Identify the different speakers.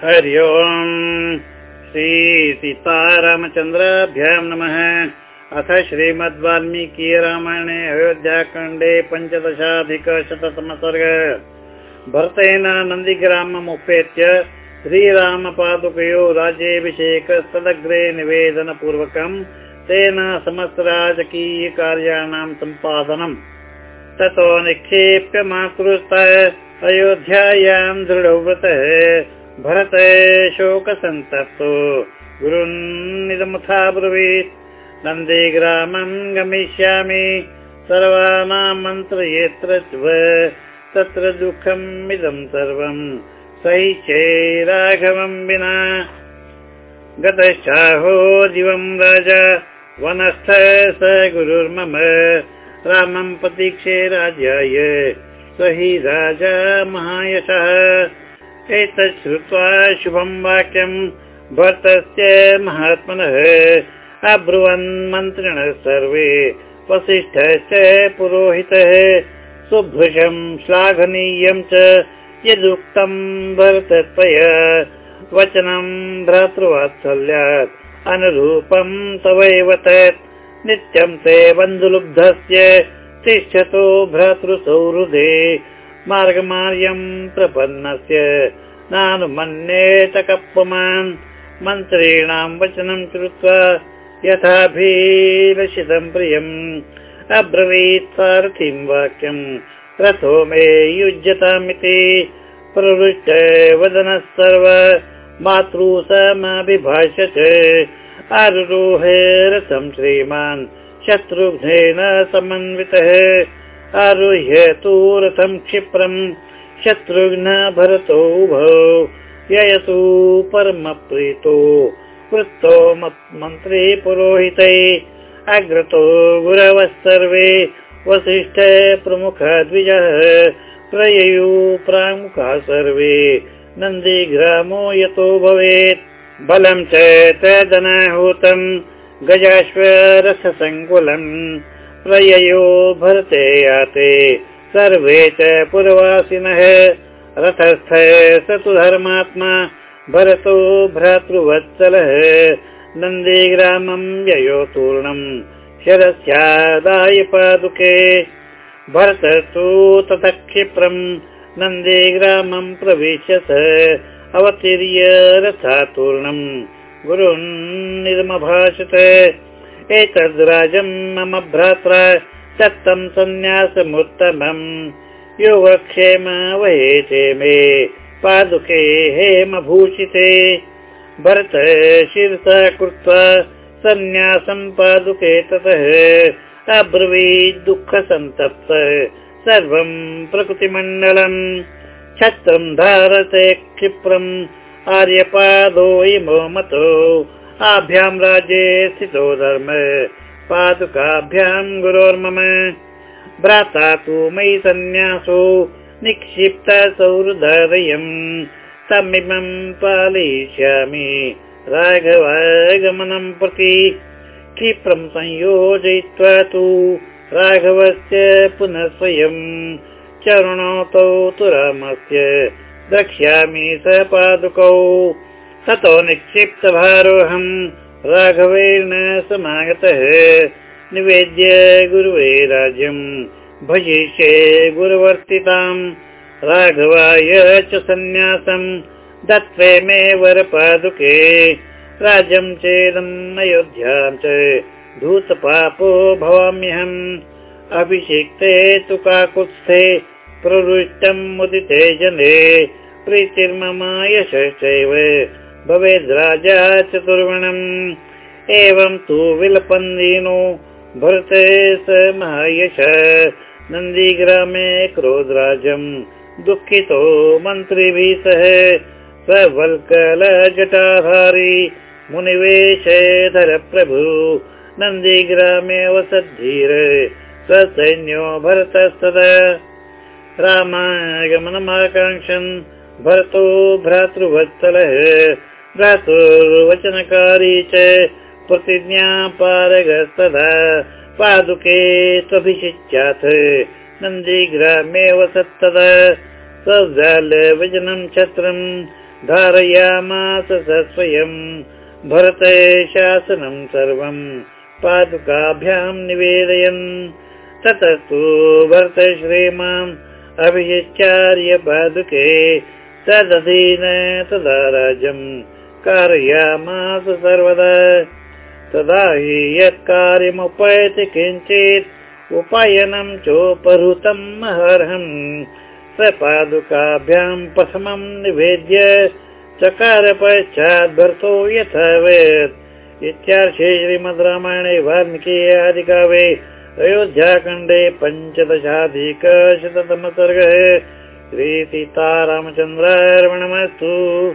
Speaker 1: हरि ओम्। श्रीसीतारामचन्द्राभ्यां नमः। अथ श्रीमद् वाल्मीकि रामायणे अयोध्याखण्डे पञ्चदशाधिकशततम सर्ग भरतेन नन्दिग्राममुपेत्य श्रीरामपादुकयो राज्येऽभिषेकस्तदग्रे निवेदनपूर्वकम् तेन समस्तराजकीयकार्याणां सम्पादनम् ततो निक्षेप्य मातृस्तः अयोध्यायां दृढव्रतः भरत शोकसन्तप्तो। गुरुन्निदमुथाब्रवीत् नन्दीग्रामं गमिष्यामि। सर्वानां मन्त्रयेत्र तत्र दुःखम् इदं सर्वं। सैचे राघवं विना। गतश्चाहो दिवं राजा। वनस्थ स गुरुर्मम। रामं प्रतीक्षे राज्याय स हि राजा महायशः एतत् श्रुत्वा शुभं वाक्यं भरतस्य महात्मनः। अब्रुवन् मन्त्रिणः सर्वे वसिष्ठश्च पुरोहितः। सुभृशं श्लाघनीयं च यदुक्तं भरतत्वया वचनं भ्रातृवात्सल्यात् अनुरूपं तवैव तत्। नित्यं ते बन्धुलुब्धस्य तिष्ठतो भ्रातृसौहृदे मार्गमार्यं प्रपन्नस्य। नानुमन्येत कप्पमान् मन्त्रीणां वचनं कृत्वा यथाभिलषितं प्रियम्। अब्रवीत् सारथिं वाक्यं रथो मे युज्यतामिति प्रवृष्ट वदनः सर्व। मातृ समभिभाष्य च आरुरोहे रथं श्रीमान्। शत्रुघ्नेन समन्वितः आरुह्य तु रथं क्षिप्रम् शत्रुघ्न भरतो भो ययतु परमप्रीतो वृत्तो मन्त्री पुरोहितै अग्रतो गुरवः सर्वे वसिष्ठ प्रमुख द्विजः प्रययु प्रामुखा सर्वे नन्दीग्रामो यतो भवेत्। बलं च तदनाहूतम् गजाश्वरथसङ्कुलम् प्रययो भरते याते। सर्वे च पुरवासिनः। रथस्थ स तु धर्मात्मा भरतो भ्रातृवत्सलः। नन्दीग्रामं ययो तूर्णम् शरस्यादाय पादुके भरतस्तु ततः क्षिप्रम् नन्दीग्रामं प्रविश्य स अवतीर्य रथातूर्णम् गुरुन्निर्मभाषत एतद् राजं मम भ्रात्रा सत्तं सन्न्यासमुत्तमम्। योगक्षेम वहेते मे पादुके हेमभूषिते। भरत शिरसा कृत्वा सन्न्यासं पादुके ततः अब्रवीत् दुःखसन्तप्त। सर्वं प्रकृतिमण्डलम् छत्रं धारते क्षिप्रम् आर्यपादो इमो मतो आभ्यां राज्ये स्थितो धर्म पादुकाभ्यां गुरोर्मम। भ्राता तु मयि सन्न्यासो निक्षिप्त सौहृदयम् तमिमं पालयिष्यामि राघवागमनं प्रति। क्षिप्रं संयोजयित्वा तु राघवस्य पुनः स्वयं। चरणौ तौ तु रामस्य द्रक्ष्यामि स पादुकौ ततो निक्षिप्तभारोऽहम् राघवेण समागतः। निवेद्य गुरुवे राज्यम् भजिष्ये गुरुवर्तिताम्। राघवाय च सन्न्यासम् दत्त्वे मे वरपादुके। राज्यं चेदम् अयोध्यां च धूतपापो भवाम्यहम्। अभिषिक्ते तु काकुत्स्थे प्रवृष्टम् मुदिते जने प्रीतिर्मम यशश्चैव भवेद्राजा चतुर्वणम् एवं तु विलपन्दीनो भरते स महायश। नन्दीग्रामे क्रोधराजम् दुःखितो मन्त्रिभिः सह स वल्कलजटाधारी मुनिवेशधर प्रभु नन्दीग्रामे वसद्धीर स सैन्यो भरतस्तदा। रामागमनमाकाङ्क्षन् भरतो भ्रातृवत्सलः भ्रातृवचनकारी च प्रतिज्ञा पारगस्तदा पादुके त्वभिषिच्याथ नन्दीग्रामे वसत्तदा सजाल विजनं छत्रम् धारयामास स स्वयम् भरते शासनं सर्वम् पादुकाभ्यां निवेदयन्। ततस्तु भरत श्रीमान् अभिषिचार्य पादुके। तदधीन तदा राज्यम् कारयामास सर्वदा। तदा हि यत् कार्यमुपैति किञ्चित् उपायनं स पादुकाभ्यां प्रथमं निवेद्य चकार पश्चात् भर्तो यथा वेत् इत्यार्षे श्रीमद् रामायणे वाल्मीकि आदिकावे अयोध्याखण्डे पञ्चदशाधिकशततमसर्गः। श्रीसीतारामचन्द्रार्पणमस्तु